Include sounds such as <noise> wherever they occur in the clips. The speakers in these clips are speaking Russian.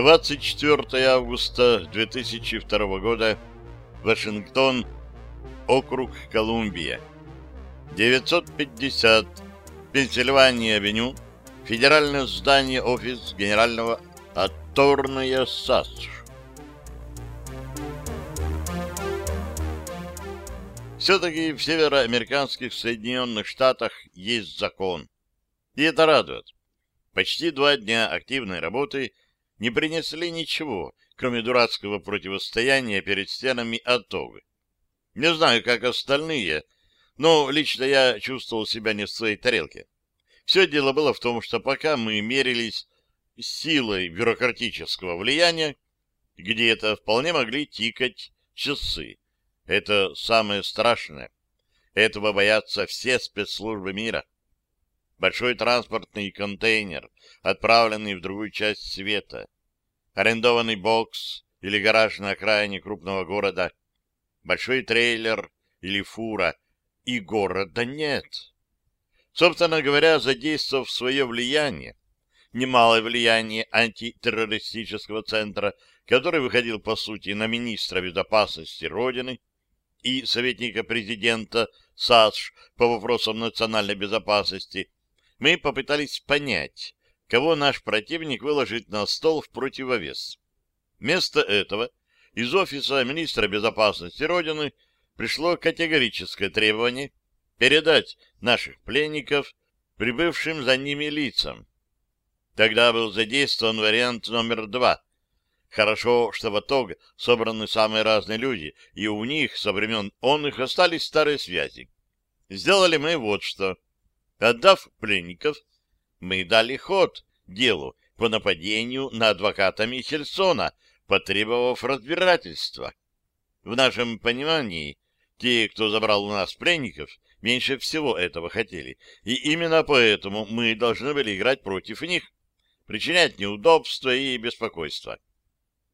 24 августа 2002 года. Вашингтон, округ Колумбия. 950. Пенсильвания-авеню. Федеральное здание офис генерального Атторная САС. Все-таки в североамериканских Соединенных Штатах есть закон. И это радует. Почти два дня активной работы не принесли ничего, кроме дурацкого противостояния перед стенами Атогы. Не знаю, как остальные, но лично я чувствовал себя не в своей тарелке. Все дело было в том, что пока мы мерились силой бюрократического влияния, где-то вполне могли тикать часы. Это самое страшное. Этого боятся все спецслужбы мира большой транспортный контейнер, отправленный в другую часть света, арендованный бокс или гараж на окраине крупного города, большой трейлер или фура, и города нет. Собственно говоря, задействовав свое влияние, немалое влияние антитеррористического центра, который выходил, по сути, на министра безопасности Родины и советника президента САСШ по вопросам национальной безопасности, мы попытались понять, кого наш противник выложит на стол в противовес. Вместо этого из офиса министра безопасности Родины пришло категорическое требование передать наших пленников прибывшим за ними лицам. Тогда был задействован вариант номер два. Хорошо, что в итоге собраны самые разные люди, и у них со времен он их остались старые связи. Сделали мы вот что — Отдав пленников, мы дали ход делу по нападению на адвоката Михельсона, потребовав разбирательства. В нашем понимании, те, кто забрал у нас пленников, меньше всего этого хотели, и именно поэтому мы должны были играть против них, причинять неудобства и беспокойство.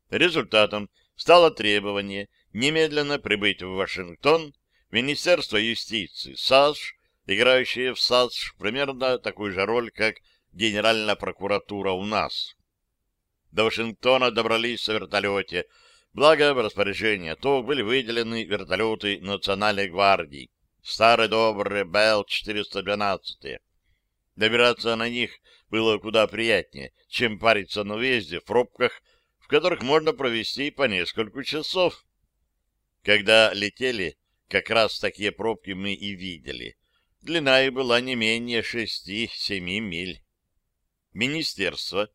Результатом стало требование немедленно прибыть в Вашингтон Министерство юстиции САСШ играющие в САДШ примерно такую же роль, как Генеральная прокуратура у нас. До Вашингтона добрались на вертолете, благо в распоряжение ТОК были выделены вертолеты Национальной гвардии, старые добрые Бел-412. Добираться на них было куда приятнее, чем париться на въезде в пробках, в которых можно провести по несколько часов. Когда летели, как раз такие пробки мы и видели — Длина их была не менее шести-семи миль. Министерство,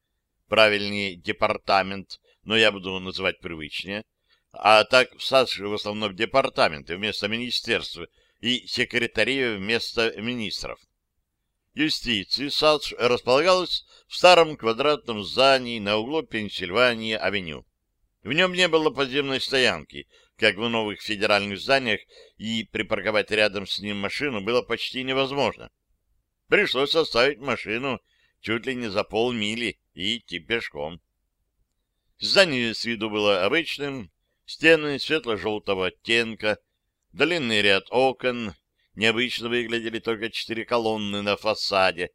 правильнее департамент, но я буду называть привычнее, а так в САС в основном департаменты вместо министерства и секретария вместо министров. Юстиции САС располагалась в старом квадратном здании на углу Пенсильвания-авеню. В нем не было подземной стоянки, как в новых федеральных зданиях, и припарковать рядом с ним машину было почти невозможно. Пришлось оставить машину чуть ли не за полмили и идти пешком. Здание с виду было обычным, стены светло-желтого оттенка, длинный ряд окон, необычно выглядели только четыре колонны на фасаде,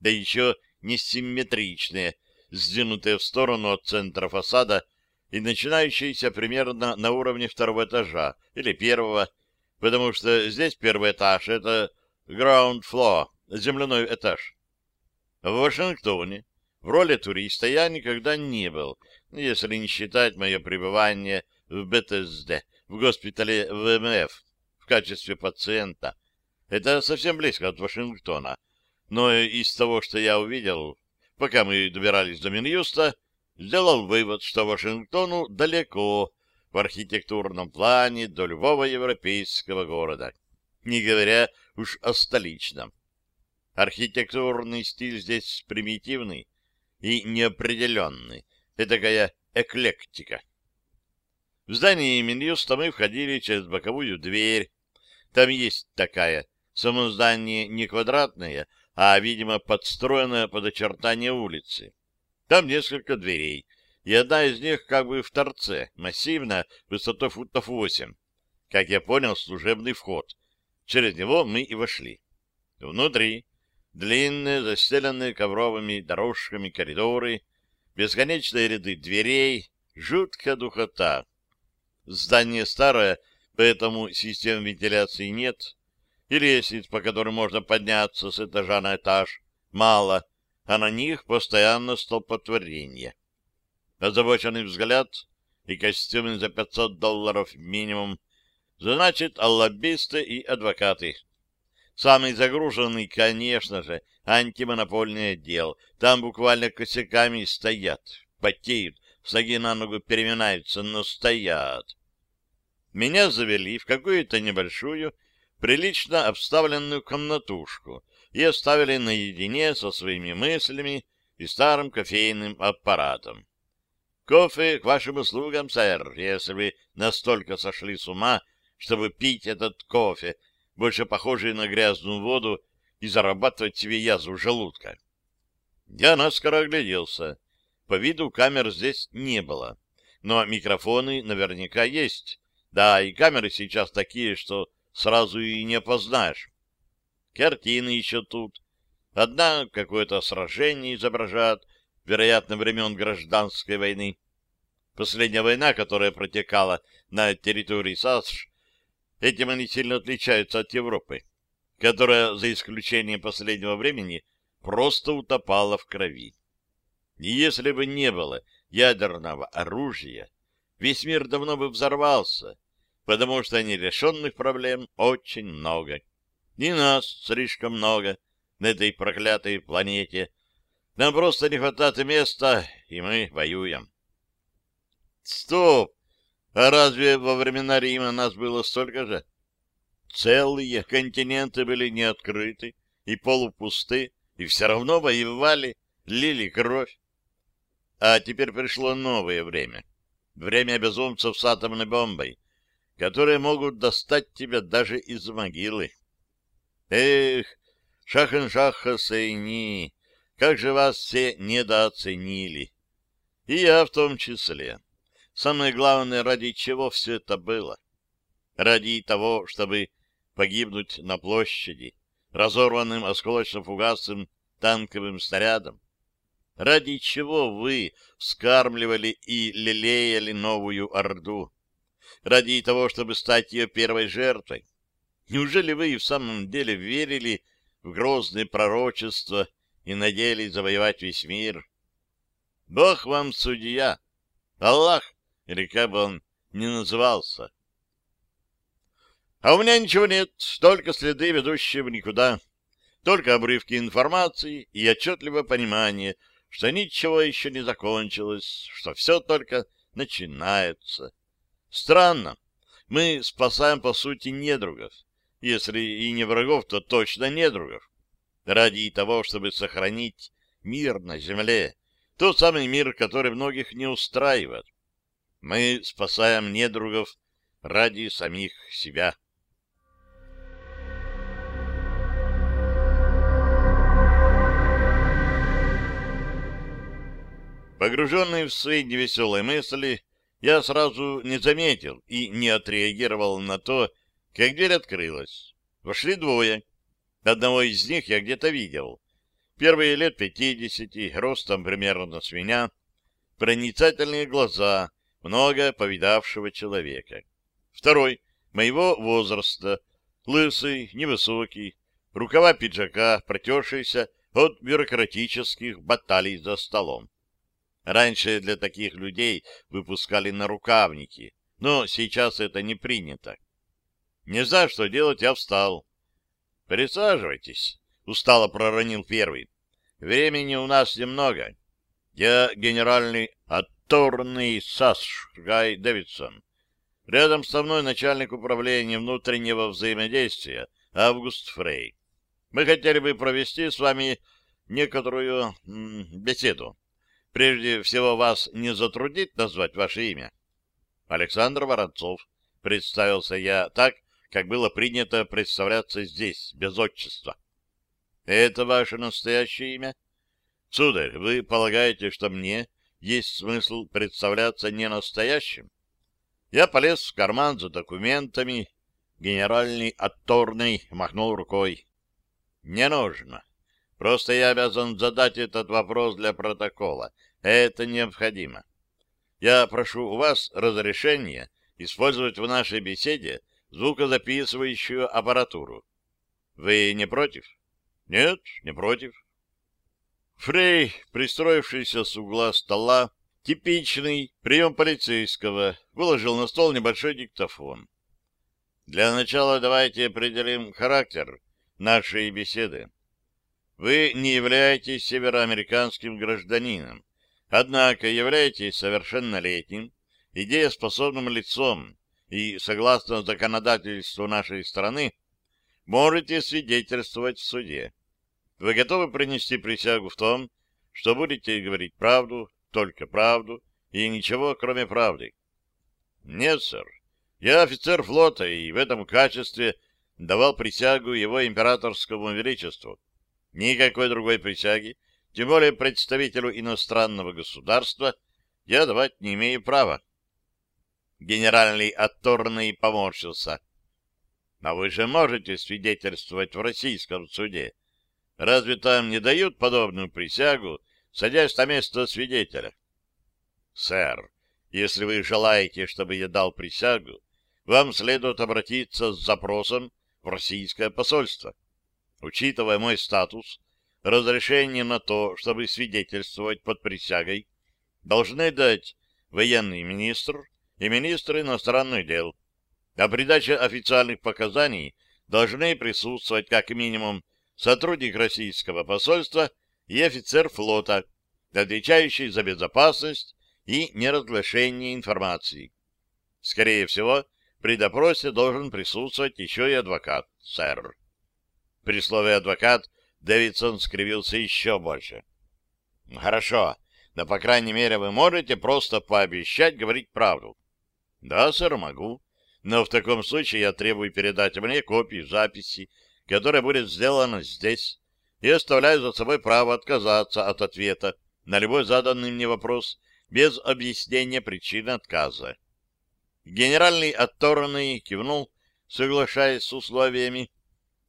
да еще несимметричные, сдвинутые в сторону от центра фасада и начинающиеся примерно на уровне второго этажа или первого, потому что здесь первый этаж — это ground floor, земляной этаж. В Вашингтоне в роли туриста я никогда не был, если не считать мое пребывание в БТСД, в госпитале ВМФ, в качестве пациента. Это совсем близко от Вашингтона. Но из того, что я увидел, пока мы добирались до Минюста, сделал вывод, что Вашингтону далеко в архитектурном плане до любого европейского города, не говоря уж о столичном. Архитектурный стиль здесь примитивный и неопределенный, такая эклектика. В здании Минюста мы входили через боковую дверь. Там есть такая. Само здание не квадратное, а, видимо, подстроенное под очертания улицы. Там несколько дверей, и одна из них как бы в торце, массивная, высотой футов восемь. Как я понял, служебный вход. Через него мы и вошли. Внутри длинные, застеленные ковровыми дорожками коридоры, бесконечные ряды дверей, жуткая духота. Здание старое, поэтому систем вентиляции нет, и лестниц, по которым можно подняться с этажа на этаж, мало, а на них постоянно столпотворение. Озабоченный взгляд и костюмы за 500 долларов минимум, значит, аллабисты и адвокаты. Самый загруженный, конечно же, антимонопольный отдел. Там буквально косяками стоят, потеют, с ноги на ногу переминаются, но стоят. Меня завели в какую-то небольшую, прилично обставленную комнатушку и оставили наедине со своими мыслями и старым кофейным аппаратом. Кофе к вашим услугам, сэр, если вы настолько сошли с ума, чтобы пить этот кофе, больше похожий на грязную воду, и зарабатывать себе язву желудка. Я наскоро огляделся. По виду камер здесь не было, но микрофоны наверняка есть. Да, и камеры сейчас такие, что сразу и не опознаешь. Картины еще тут. Одна какое-то сражение изображает, вероятно, времен гражданской войны. Последняя война, которая протекала на территории САСШ, этим они сильно отличаются от Европы, которая, за исключением последнего времени, просто утопала в крови. И если бы не было ядерного оружия, весь мир давно бы взорвался, потому что нерешенных проблем очень много. И нас слишком много на этой проклятой планете. Нам просто не хватает места, и мы воюем. Стоп! А разве во времена Рима нас было столько же? Целые континенты были не открыты и полупусты, и все равно воевали, лили кровь. А теперь пришло новое время. Время безумцев с атомной бомбой, которые могут достать тебя даже из могилы. Эх, Шахен-Шаха Сейни, как же вас все недооценили. И я в том числе. Самое главное, ради чего все это было. Ради того, чтобы погибнуть на площади, разорванным осколочно-фугасным танковым снарядом. Ради чего вы вскармливали и лелеяли новую Орду? Ради того, чтобы стать ее первой жертвой? Неужели вы и в самом деле верили в грозные пророчества и надеялись завоевать весь мир? Бог вам судья, Аллах, или как бы он ни назывался. А у меня ничего нет, только следы, ведущие в никуда, только обрывки информации и отчетливое понимание, что ничего еще не закончилось, что все только начинается. Странно, мы спасаем, по сути, недругов. Если и не врагов, то точно недругов. Ради того, чтобы сохранить мир на земле. Тот самый мир, который многих не устраивает. Мы спасаем недругов ради самих себя. Погруженный в свои невеселые мысли, я сразу не заметил и не отреагировал на то, как дверь открылась. Вошли двое. Одного из них я где-то видел. Первые лет пятидесяти, ростом примерно с меня, проницательные глаза, много повидавшего человека. Второй — моего возраста, лысый, невысокий, рукава пиджака, протершиеся от бюрократических баталий за столом. Раньше для таких людей выпускали на рукавники, но сейчас это не принято. Не знаю, что делать, я встал. «Присаживайтесь», — устало проронил первый. «Времени у нас немного. Я генеральный Атторный Саш Гай Дэвидсон. Рядом со мной начальник управления внутреннего взаимодействия Август Фрей. Мы хотели бы провести с вами некоторую беседу. Прежде всего, вас не затруднит назвать ваше имя? Александр Воронцов. Представился я так, как было принято представляться здесь, без отчества. Это ваше настоящее имя? Сударь, вы полагаете, что мне есть смысл представляться не настоящим? Я полез в карман за документами. Генеральный отторный махнул рукой. Не нужно. Просто я обязан задать этот вопрос для протокола. Это необходимо. Я прошу у вас разрешения использовать в нашей беседе звукозаписывающую аппаратуру. Вы не против? Нет, не против. Фрей, пристроившийся с угла стола, типичный прием полицейского, выложил на стол небольшой диктофон. Для начала давайте определим характер нашей беседы. Вы не являетесь североамериканским гражданином, однако являетесь совершеннолетним, идееспособным лицом и, согласно законодательству нашей страны, можете свидетельствовать в суде. Вы готовы принести присягу в том, что будете говорить правду, только правду и ничего, кроме правды? Нет, сэр. Я офицер флота и в этом качестве давал присягу его императорскому величеству. Никакой другой присяги, тем более представителю иностранного государства, я давать не имею права. Генеральный отторный поморщился. А вы же можете свидетельствовать в российском суде. Разве там не дают подобную присягу, садясь на место свидетеля? Сэр, если вы желаете, чтобы я дал присягу, вам следует обратиться с запросом в российское посольство. Учитывая мой статус, разрешение на то, чтобы свидетельствовать под присягой, должны дать военный министр и министр иностранных дел. А при даче официальных показаний должны присутствовать как минимум сотрудник российского посольства и офицер флота, отвечающий за безопасность и неразглашение информации. Скорее всего, при допросе должен присутствовать еще и адвокат, сэр. При слове «адвокат» Дэвидсон скривился еще больше. «Хорошо, но, по крайней мере, вы можете просто пообещать говорить правду». «Да, сэр, могу. Но в таком случае я требую передать мне копию записи, которая будет сделана здесь, и оставляю за собой право отказаться от ответа на любой заданный мне вопрос без объяснения причины отказа. Генеральный отторный кивнул, соглашаясь с условиями,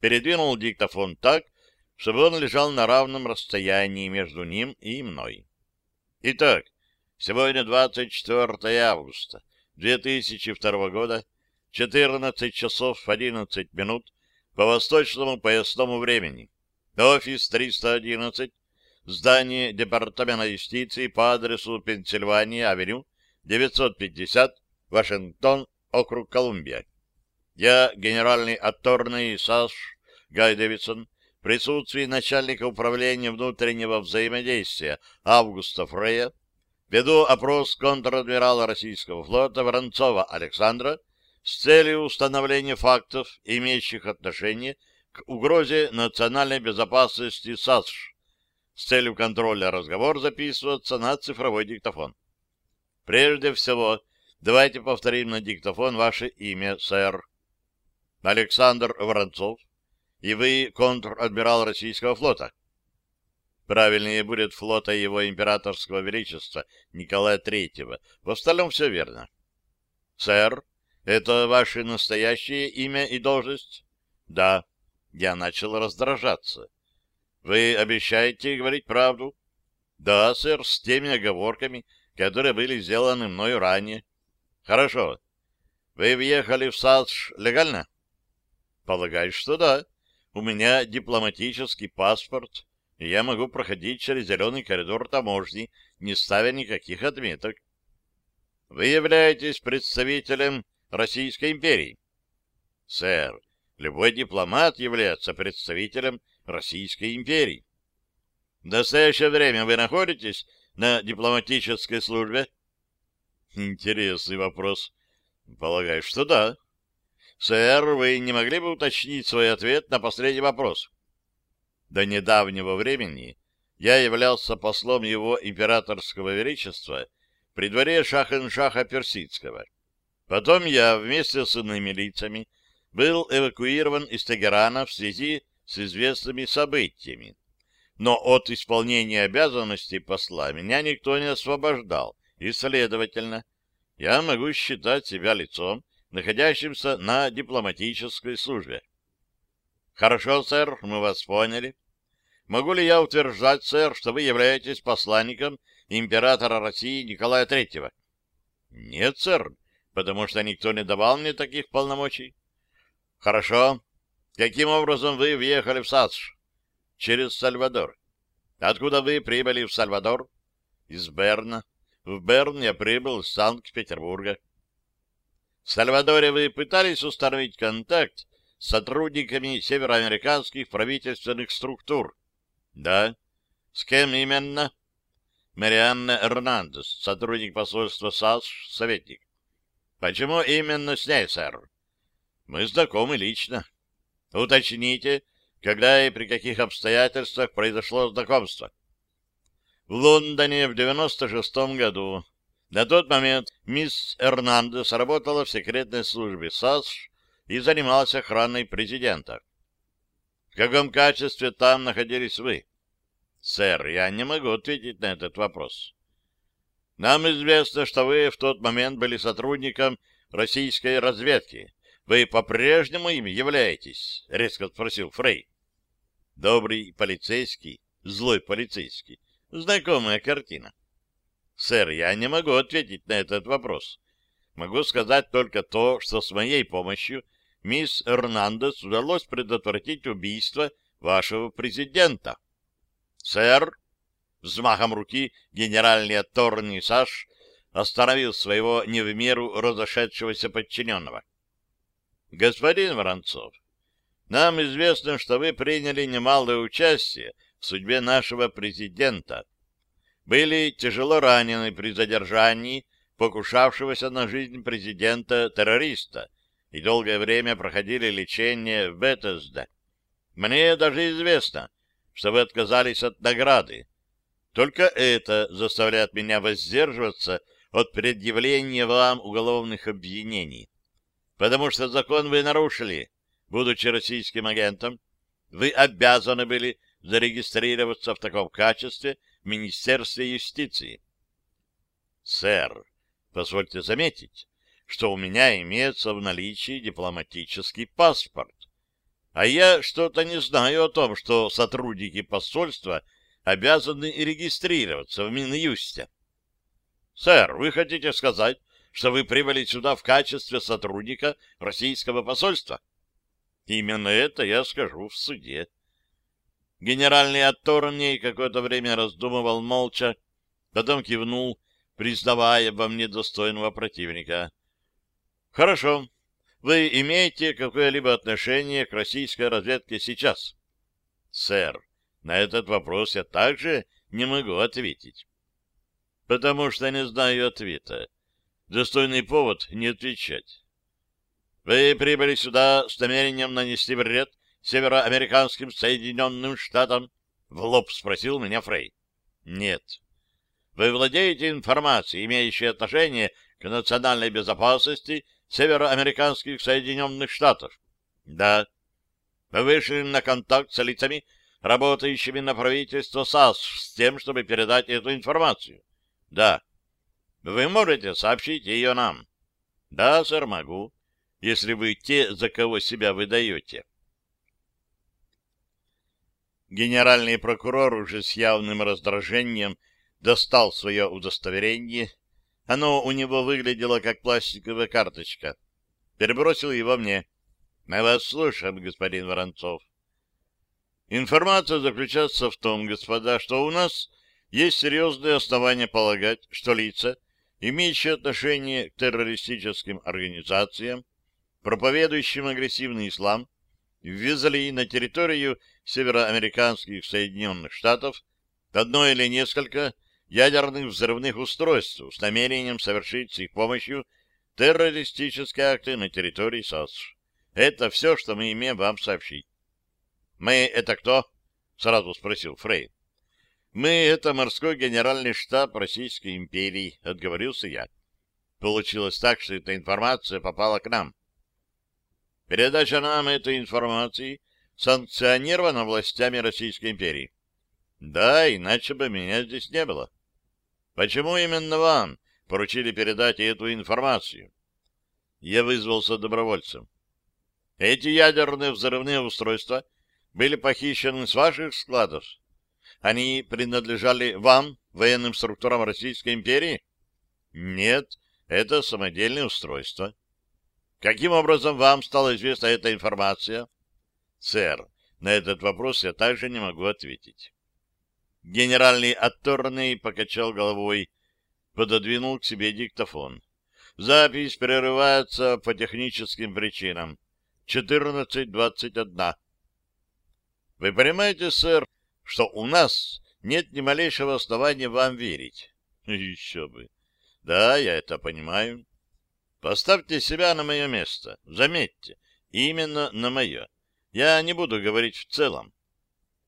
передвинул диктофон так, чтобы он лежал на равном расстоянии между ним и мной. Итак, сегодня 24 августа 2002 года, 14 часов 11 минут по восточному поясному времени. Офис 311, здание Департамента юстиции по адресу Пенсильвания, авеню, 950, Вашингтон, округ Колумбия. Я, генеральный отторный САШ Гай Дэвидсон, в присутствии начальника управления внутреннего взаимодействия Августа Фрея, веду опрос контр-адмирала российского флота Воронцова Александра с целью установления фактов, имеющих отношение к угрозе национальной безопасности САСШ. С целью контроля разговор записываться на цифровой диктофон. Прежде всего, Давайте повторим на диктофон ваше имя, сэр. Александр Воронцов. И вы контр-адмирал Российского флота. Правильнее будет флота его императорского величества Николая Третьего. В остальном все верно. Сэр, это ваше настоящее имя и должность? Да. Я начал раздражаться. Вы обещаете говорить правду? Да, сэр, с теми оговорками, которые были сделаны мною ранее. Хорошо. Вы въехали в САДШ легально? Полагаю, что да. У меня дипломатический паспорт, я могу проходить через зеленый коридор таможни, не ставя никаких отметок. Вы являетесь представителем Российской империи? Сэр, любой дипломат является представителем Российской империи. В настоящее время вы находитесь на дипломатической службе? Интересный вопрос. Полагаю, что да. Сэр, вы не могли бы уточнить свой ответ на последний вопрос? До недавнего времени я являлся послом его императорского величества при дворе Шахеншаха Персидского. Потом я вместе с иными лицами был эвакуирован из Тегерана в связи с известными событиями. Но от исполнения обязанностей посла меня никто не освобождал, и, следовательно, я могу считать себя лицом, находящимся на дипломатической службе. Хорошо, сэр, мы вас поняли. Могу ли я утверждать, сэр, что вы являетесь посланником императора России Николая Третьего? Нет, сэр, потому что никто не давал мне таких полномочий. Хорошо. Каким образом вы въехали в САСШ? Через Сальвадор. Откуда вы прибыли в Сальвадор? Из Берна. В Берн я прибыл из Санкт-Петербурга. В Сальвадоре вы пытались установить контакт с сотрудниками североамериканских правительственных структур? Да. С кем именно? Марианна Эрнандес, сотрудник посольства САС, советник. Почему именно с ней, сэр? Мы знакомы лично. Уточните, когда и при каких обстоятельствах произошло знакомство. В Лондоне в 96-м году. На тот момент мисс Эрнандес работала в секретной службе САС и занималась охраной президента. В каком качестве там находились вы? Сэр, я не могу ответить на этот вопрос. Нам известно, что вы в тот момент были сотрудником российской разведки. Вы по-прежнему им являетесь? Резко спросил Фрей. Добрый полицейский, злой полицейский. Знакомая картина. Сэр, я не могу ответить на этот вопрос. Могу сказать только то, что с моей помощью мисс Эрнандес удалось предотвратить убийство вашего президента. Сэр, взмахом руки генеральный атторний Саш остановил своего не в меру разошедшегося подчиненного. Господин Воронцов, нам известно, что вы приняли немалое участие в судьбе нашего президента. Были тяжело ранены при задержании покушавшегося на жизнь президента-террориста и долгое время проходили лечение в Бетезде. Мне даже известно, что вы отказались от награды. Только это заставляет меня воздерживаться от предъявления вам уголовных обвинений. Потому что закон вы нарушили, будучи российским агентом. Вы обязаны были зарегистрироваться в таком качестве в Министерстве юстиции. Сэр, позвольте заметить, что у меня имеется в наличии дипломатический паспорт. А я что-то не знаю о том, что сотрудники посольства обязаны регистрироваться в Минюсте. Сэр, вы хотите сказать, что вы прибыли сюда в качестве сотрудника российского посольства? Именно это я скажу в суде. Генеральный Атторней какое-то время раздумывал молча, потом кивнул, признавая во мне достойного противника. — Хорошо, вы имеете какое-либо отношение к российской разведке сейчас? Сэр, на этот вопрос я также не могу ответить. Потому что не знаю ответа. Достойный повод не отвечать. Вы прибыли сюда с намерением нанести вред североамериканским Соединенным Штатам? В лоб спросил меня Фрей. Нет. Вы владеете информацией, имеющей отношение к национальной безопасности североамериканских Соединенных Штатов? Да. Вы вышли на контакт с лицами, работающими на правительство САС, с тем, чтобы передать эту информацию? Да. Вы можете сообщить ее нам? Да, сэр, могу, если вы те, за кого себя выдаете. Генеральный прокурор уже с явным раздражением достал свое удостоверение оно у него выглядело как пластиковая карточка. Перебросил его мне. Мы вас слушаем, господин Воронцов. Информация заключается в том, господа, что у нас есть серьезные основания полагать, что лица, имеющие отношение к террористическим организациям, проповедующим агрессивный ислам, ввезли на территорию североамериканских Соединенных Штатов одно или несколько ядерных взрывных устройств с намерением совершить с их помощью террористические акты на территории САС. Это все, что мы имеем вам сообщить. «Мы — это кто?» — сразу спросил Фрей. «Мы — это морской генеральный штаб Российской империи», — отговорился я. Получилось так, что эта информация попала к нам. Передача нам этой информации санкционирована властями Российской империи. Да, иначе бы меня здесь не было. Почему именно вам поручили передать эту информацию? Я вызвался добровольцем. Эти ядерные взрывные устройства были похищены с ваших складов. Они принадлежали вам, военным структурам Российской империи? Нет, это самодельное устройство. Каким образом вам стала известна эта информация? Сэр, на этот вопрос я также не могу ответить. Генеральный отторный покачал головой, пододвинул к себе диктофон. Запись прерывается по техническим причинам. 14.21. Вы понимаете, сэр, что у нас нет ни малейшего основания вам верить? <laughs> Еще бы. Да, я это понимаю. Поставьте себя на мое место. Заметьте, именно на мое. Я не буду говорить в целом.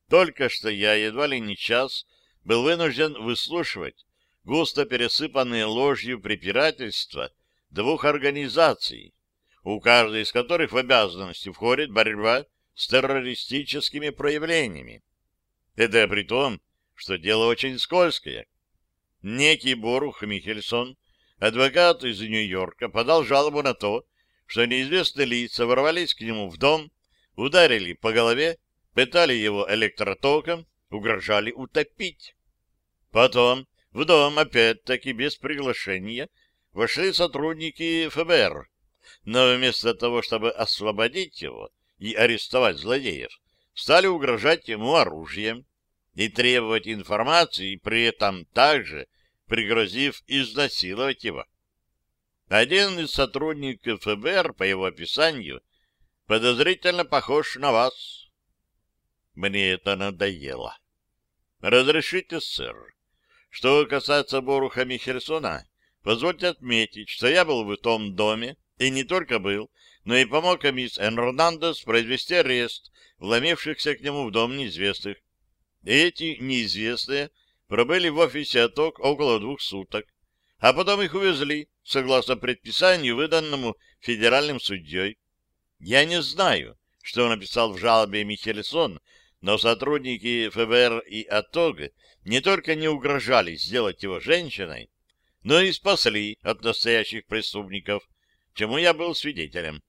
Только что я едва ли не час был вынужден выслушивать густо пересыпанные ложью препирательства двух организаций, у каждой из которых в обязанности входит борьба с террористическими проявлениями. Это при том, что дело очень скользкое. Некий Борух Михельсон адвокат из Нью-Йорка подал жалобу на то, что неизвестные лица ворвались к нему в дом, ударили по голове, пытали его электротоком, угрожали утопить. Потом в дом, опять-таки без приглашения, вошли сотрудники ФБР, но вместо того, чтобы освободить его и арестовать злодеев, стали угрожать ему оружием и требовать информации, при этом также пригрозив изнасиловать его. Один из сотрудников ФБР, по его описанию, подозрительно похож на вас. Мне это надоело. Разрешите, сэр. Что касается Боруха Михельсона, позвольте отметить, что я был в том доме, и не только был, но и помог мисс Эрнандес произвести арест вломившихся к нему в дом неизвестных. Эти неизвестные пробыли в офисе ОТОК около двух суток, а потом их увезли, согласно предписанию, выданному федеральным судьей. Я не знаю, что написал в жалобе Михельсон, но сотрудники ФБР и АТОГ не только не угрожали сделать его женщиной, но и спасли от настоящих преступников, чему я был свидетелем.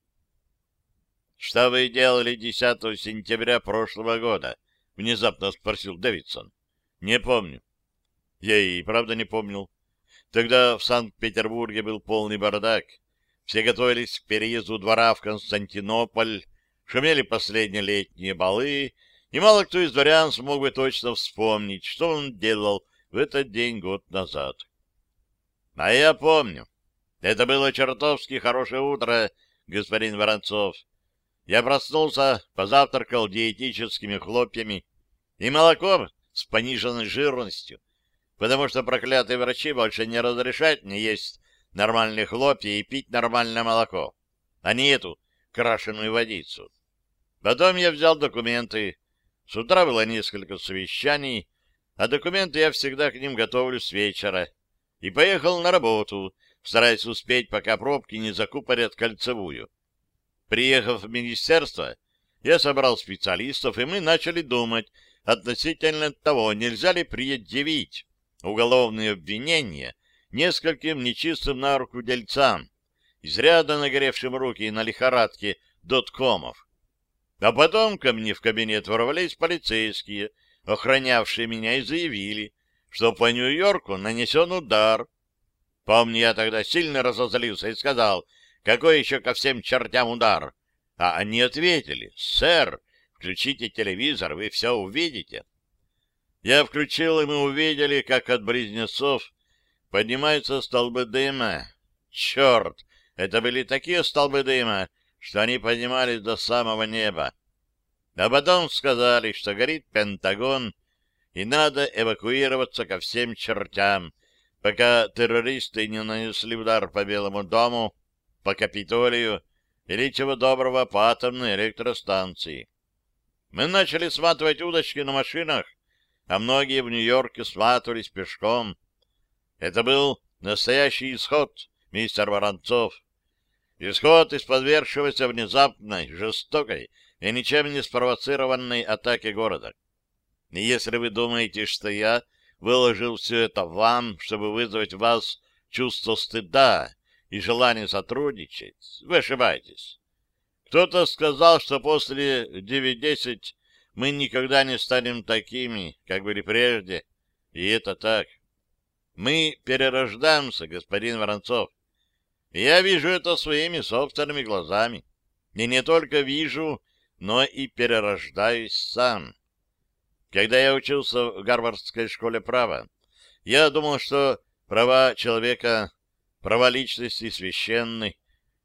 — Что вы делали 10 сентября прошлого года? — внезапно спросил Дэвидсон. — Не помню. Я и правда не помнил. Тогда в Санкт-Петербурге был полный бардак. Все готовились к переезду двора в Константинополь, шумели последние летние балы, и мало кто из дворян смог бы точно вспомнить, что он делал в этот день год назад. А я помню. Это было чертовски хорошее утро, господин Воронцов. Я проснулся, позавтракал диетическими хлопьями и молоком с пониженной жирностью, потому что проклятые врачи больше не разрешают мне есть нормальные хлопья и пить нормальное молоко, а не эту крашеную водицу. Потом я взял документы. С утра было несколько совещаний, а документы я всегда к ним готовлю с вечера. И поехал на работу, стараясь успеть, пока пробки не закупорят кольцевую. Приехав в министерство, я собрал специалистов, и мы начали думать относительно того, нельзя ли предъявить уголовные обвинения нескольким нечистым на руку дельцам, изрядно нагревшим руки на лихорадке доткомов. А потом ко мне в кабинет ворвались полицейские, охранявшие меня, и заявили, что по Нью-Йорку нанесен удар. Помню, я тогда сильно разозлился и сказал, какой еще ко всем чертям удар? А они ответили, сэр, включите телевизор, вы все увидите. Я включил, и мы увидели, как от близнецов поднимаются столбы дыма. Черт! Это были такие столбы дыма, что они поднимались до самого неба. А потом сказали, что горит Пентагон, и надо эвакуироваться ко всем чертям, пока террористы не нанесли удар по Белому дому, по Капитолию или чего доброго по атомной электростанции. Мы начали сматывать удочки на машинах, а многие в Нью-Йорке сватывались пешком. Это был настоящий исход, мистер Воронцов. Исход из подвергшегося внезапной, жестокой и ничем не спровоцированной атаки города. И если вы думаете, что я выложил все это вам, чтобы вызвать в вас чувство стыда и желание сотрудничать, вы ошибаетесь. Кто-то сказал, что после 9-10 мы никогда не станем такими, как были прежде, и это так. Мы перерождаемся, господин Воронцов. Я вижу это своими собственными глазами. И не только вижу, но и перерождаюсь сам. Когда я учился в Гарвардской школе права, я думал, что права человека, права личности священны,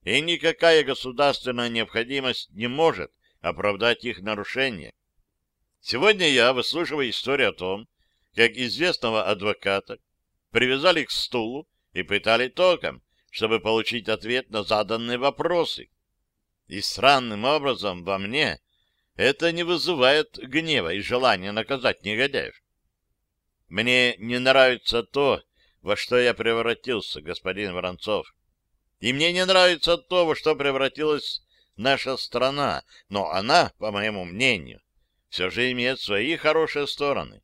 и никакая государственная необходимость не может оправдать их нарушение. Сегодня я выслушиваю историю о том, как известного адвоката привязали к стулу и пытали током, чтобы получить ответ на заданные вопросы. И странным образом во мне это не вызывает гнева и желания наказать негодяев. Мне не нравится то, во что я превратился, господин Воронцов. И мне не нравится то, во что превратилась наша страна, но она, по моему мнению, все же имеет свои хорошие стороны.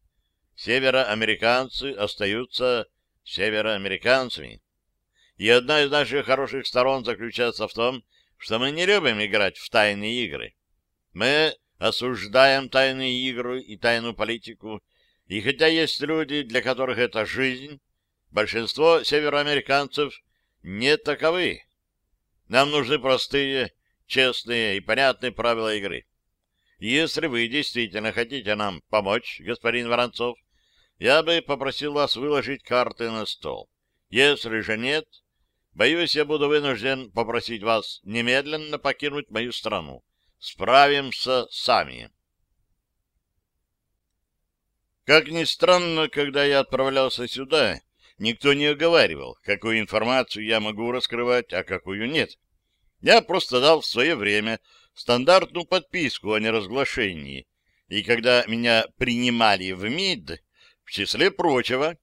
Североамериканцы остаются североамериканцами. И одна из наших хороших сторон заключается в том, что мы не любим играть в тайные игры. Мы осуждаем тайные игры и тайную политику, и хотя есть люди, для которых это жизнь, большинство североамериканцев не таковы. Нам нужны простые, честные и понятные правила игры. Если вы действительно хотите нам помочь, господин Воронцов, я бы попросил вас выложить карты на стол. Если же нет, боюсь, я буду вынужден попросить вас немедленно покинуть мою страну. Справимся сами. Как ни странно, когда я отправлялся сюда, никто не оговаривал, какую информацию я могу раскрывать, а какую нет. Я просто дал в свое время стандартную подписку о неразглашении, и когда меня принимали в МИД, в числе прочего,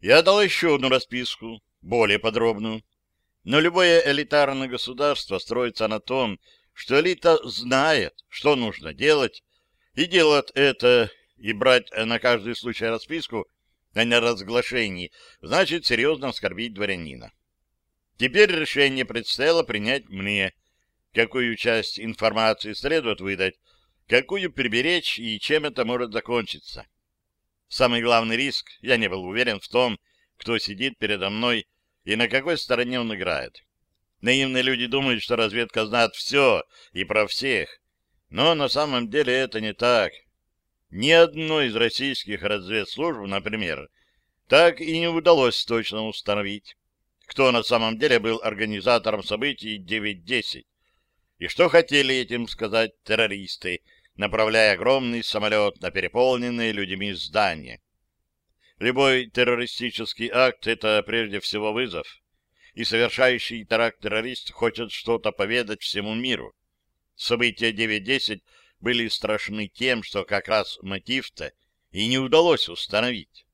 я дал еще одну расписку, более подробную. Но любое элитарное государство строится на том, что элита знает, что нужно делать, и делает это, и брать на каждый случай расписку о неразглашении, значит серьезно оскорбить дворянина. Теперь решение предстояло принять мне — какую часть информации следует выдать, какую приберечь и чем это может закончиться. Самый главный риск, я не был уверен в том, кто сидит передо мной и на какой стороне он играет. Наивные люди думают, что разведка знает все и про всех, но на самом деле это не так. Ни одной из российских разведслужб, например, так и не удалось точно установить, кто на самом деле был организатором событий 9.10 и что хотели этим сказать террористы, направляя огромный самолет на переполненные людьми здание? Любой террористический акт — это прежде всего вызов, и совершающий теракт террорист хочет что-то поведать всему миру. События 9.10 были страшны тем, что как раз мотив-то и не удалось установить.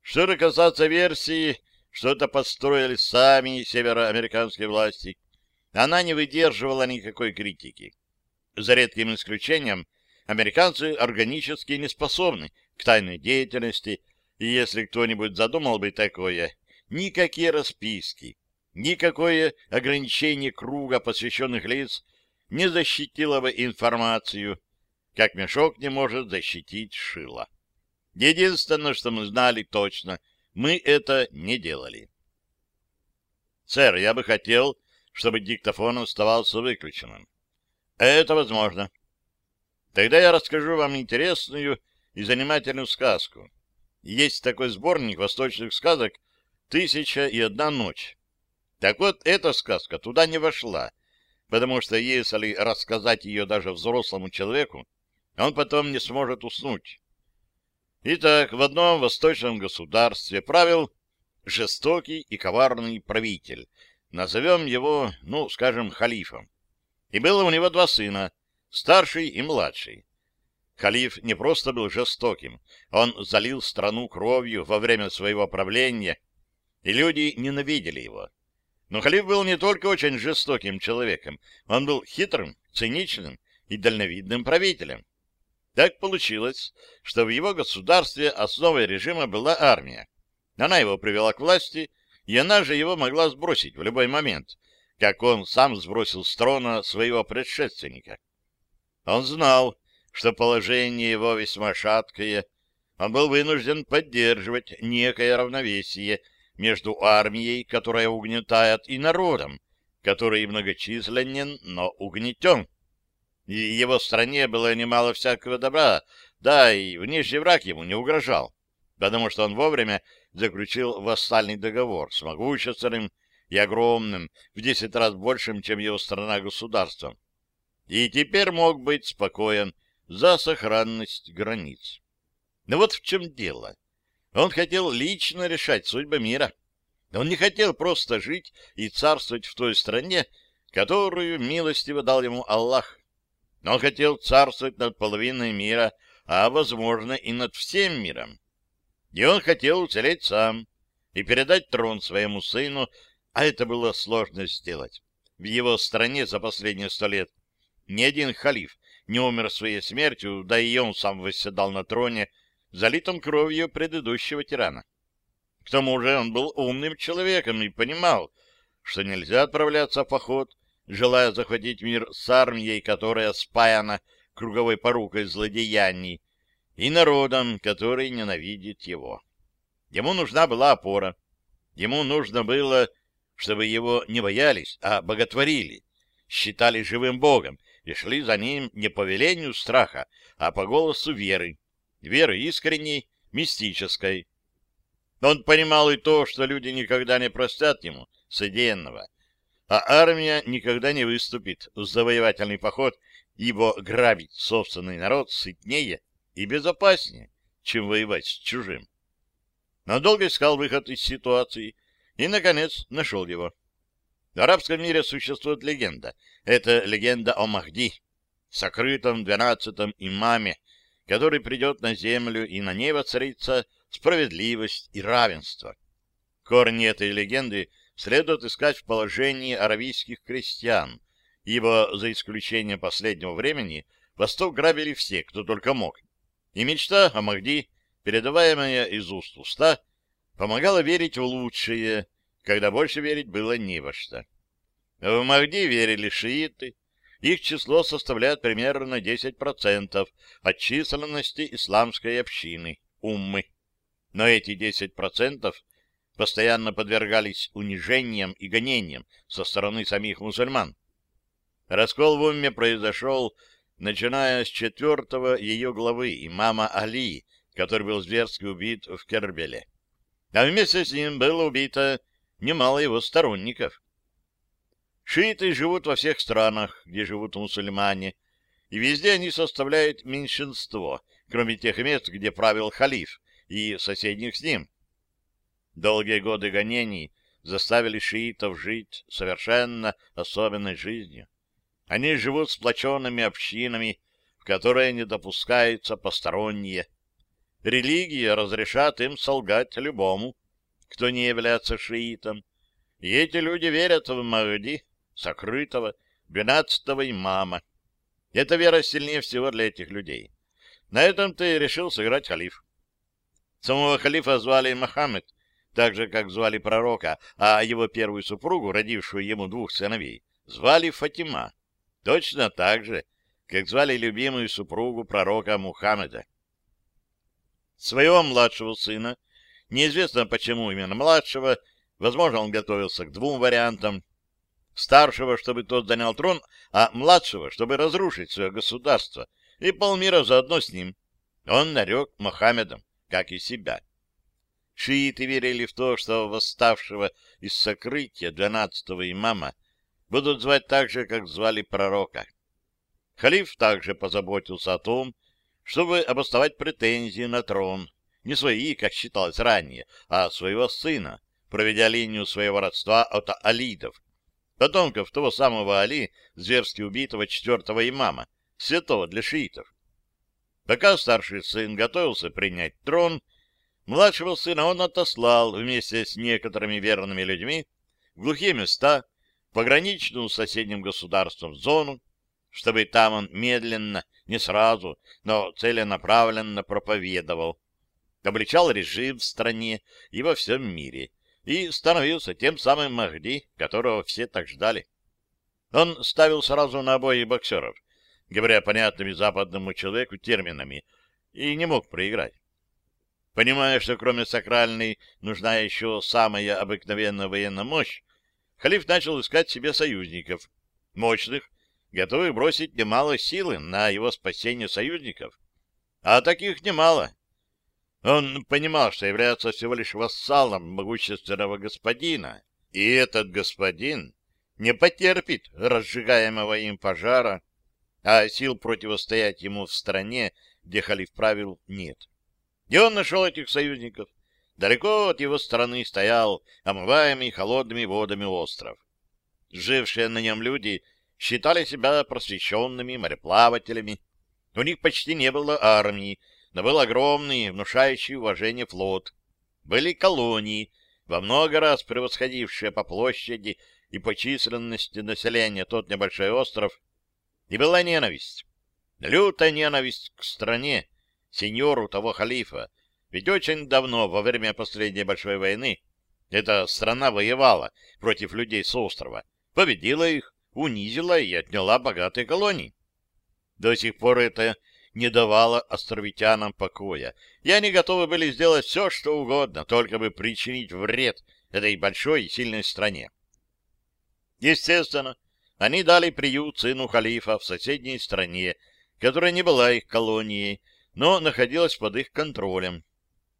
Что же касается версии, что это построили сами североамериканские власти, она не выдерживала никакой критики. За редким исключением, американцы органически не способны к тайной деятельности, и если кто-нибудь задумал бы такое, никакие расписки, никакое ограничение круга посвященных лиц не защитило бы информацию, как мешок не может защитить шило. Единственное, что мы знали точно, мы это не делали. «Сэр, я бы хотел, чтобы диктофон оставался выключенным. Это возможно. Тогда я расскажу вам интересную и занимательную сказку. Есть такой сборник восточных сказок «Тысяча и одна ночь». Так вот, эта сказка туда не вошла, потому что если рассказать ее даже взрослому человеку, он потом не сможет уснуть. Итак, в одном восточном государстве правил жестокий и коварный правитель, Назовем его, ну, скажем, халифом. И было у него два сына, старший и младший. Халиф не просто был жестоким, он залил страну кровью во время своего правления, и люди ненавидели его. Но халиф был не только очень жестоким человеком, он был хитрым, циничным и дальновидным правителем. Так получилось, что в его государстве основой режима была армия. Она его привела к власти, и она же его могла сбросить в любой момент, как он сам сбросил с трона своего предшественника. Он знал, что положение его весьма шаткое, он был вынужден поддерживать некое равновесие между армией, которая угнетает, и народом, который многочисленен, но угнетен. И его стране было немало всякого добра, да, и внешний враг ему не угрожал, потому что он вовремя заключил вассальный договор с могущественным и огромным, в десять раз большим, чем его страна государством, и теперь мог быть спокоен за сохранность границ. Но вот в чем дело. Он хотел лично решать судьбы мира. Он не хотел просто жить и царствовать в той стране, которую милостиво дал ему Аллах. Он хотел царствовать над половиной мира, а, возможно, и над всем миром. И он хотел уцелеть сам и передать трон своему сыну, а это было сложно сделать. В его стране за последние сто лет ни один халиф не умер своей смертью, да и он сам восседал на троне, залитом кровью предыдущего тирана. К тому же он был умным человеком и понимал, что нельзя отправляться в поход, желая захватить мир с армией, которая спаяна круговой порукой злодеяний, и народом, который ненавидит его. Ему нужна была опора. Ему нужно было, чтобы его не боялись, а боготворили, считали живым богом и шли за ним не по велению страха, а по голосу веры, веры искренней, мистической. Он понимал и то, что люди никогда не простят ему содеянного, а армия никогда не выступит в завоевательный поход, ибо грабить собственный народ сытнее и безопаснее, чем воевать с чужим. Но долго искал выход из ситуации и, наконец, нашел его. В арабском мире существует легенда. Это легенда о Махди, сокрытом двенадцатом имаме, который придет на землю и на ней воцарится справедливость и равенство. Корни этой легенды следует искать в положении аравийских крестьян, ибо, за исключением последнего времени, Восток грабили все, кто только мог. И мечта о Махди, передаваемая из уст в уста, помогала верить в лучшее, когда больше верить было не во что. В Махди верили шииты, их число составляет примерно 10% от численности исламской общины, уммы. Но эти 10% постоянно подвергались унижениям и гонениям со стороны самих мусульман. Раскол в умме произошел, начиная с четвертого ее главы, имама Али, который был зверски убит в Кербеле. А вместе с ним было убито немало его сторонников. Шииты живут во всех странах, где живут мусульмане, и везде они составляют меньшинство, кроме тех мест, где правил халиф, и соседних с ним. Долгие годы гонений заставили шиитов жить совершенно особенной жизнью. Они живут сплоченными общинами, в которые не допускаются посторонние. Религия разрешат им солгать любому, кто не является шиитом. И эти люди верят в Махди, сокрытого, двенадцатого имама. Эта вера сильнее всего для этих людей. На этом ты решил сыграть халиф. Самого халифа звали Мохаммед, так же, как звали пророка, а его первую супругу, родившую ему двух сыновей, звали Фатима. Точно так же, как звали любимую супругу пророка Мухаммеда. Своего младшего сына, неизвестно почему именно младшего, возможно, он готовился к двум вариантам, старшего, чтобы тот занял трон, а младшего, чтобы разрушить свое государство, и полмира заодно с ним. Он нарек Мохаммедом, как и себя. Шииты верили в то, что восставшего из сокрытия двенадцатого имама будут звать так же, как звали пророка. Халиф также позаботился о том, чтобы обосновать претензии на трон, не свои, как считалось ранее, а своего сына, проведя линию своего родства от алидов, потомков того самого Али, зверски убитого четвертого имама, святого для шиитов. Пока старший сын готовился принять трон, младшего сына он отослал вместе с некоторыми верными людьми в глухие места, пограничную с соседним государством зону, чтобы там он медленно, не сразу, но целенаправленно проповедовал, обличал режим в стране и во всем мире, и становился тем самым Махди, которого все так ждали. Он ставил сразу на обоих боксеров. говоря понятными западному человеку терминами, и не мог проиграть. Понимая, что кроме сакральной нужна еще самая обыкновенная военная мощь, халиф начал искать себе союзников, мощных, готовых бросить немало силы на его спасение союзников. А таких немало. Он понимал, что является всего лишь вассалом могущественного господина, и этот господин не потерпит разжигаемого им пожара, а сил противостоять ему в стране, где халиф правил, нет. И он нашел этих союзников. Далеко от его стороны стоял омываемый холодными водами остров. Жившие на нем люди считали себя просвещенными мореплавателями. У них почти не было армии, но был огромный, внушающий уважение флот. Были колонии, во много раз превосходившие по площади и по численности населения тот небольшой остров, и была ненависть. Лютая ненависть к стране, сеньору того халифа, ведь очень давно, во время последней большой войны, эта страна воевала против людей с острова, победила их, унизила и отняла богатые колонии. До сих пор это не давало островитянам покоя, и они готовы были сделать все, что угодно, только бы причинить вред этой большой и сильной стране. Естественно, они дали приют сыну халифа в соседней стране, которая не была их колонией, но находилась под их контролем.